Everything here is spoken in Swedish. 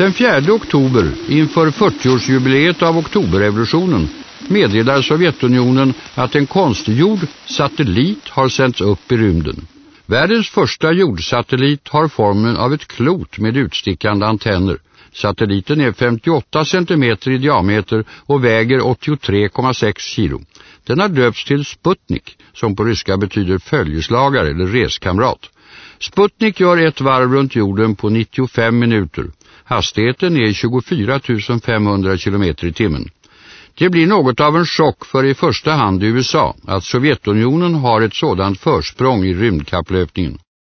Den 4 oktober, inför 40-årsjubileet av oktoberrevolutionen, meddelar Sovjetunionen att en konstgjord satellit har sänts upp i rymden. Världens första jordsatellit har formen av ett klot med utstickande antenner. Satelliten är 58 cm i diameter och väger 83,6 kilo. Den har döpts till Sputnik, som på ryska betyder följeslagare eller reskamrat. Sputnik gör ett varv runt jorden på 95 minuter. Hastigheten är 24 500 km i timmen. Det blir något av en chock för i första hand USA att Sovjetunionen har ett sådant försprång i rymdkapplöpningen.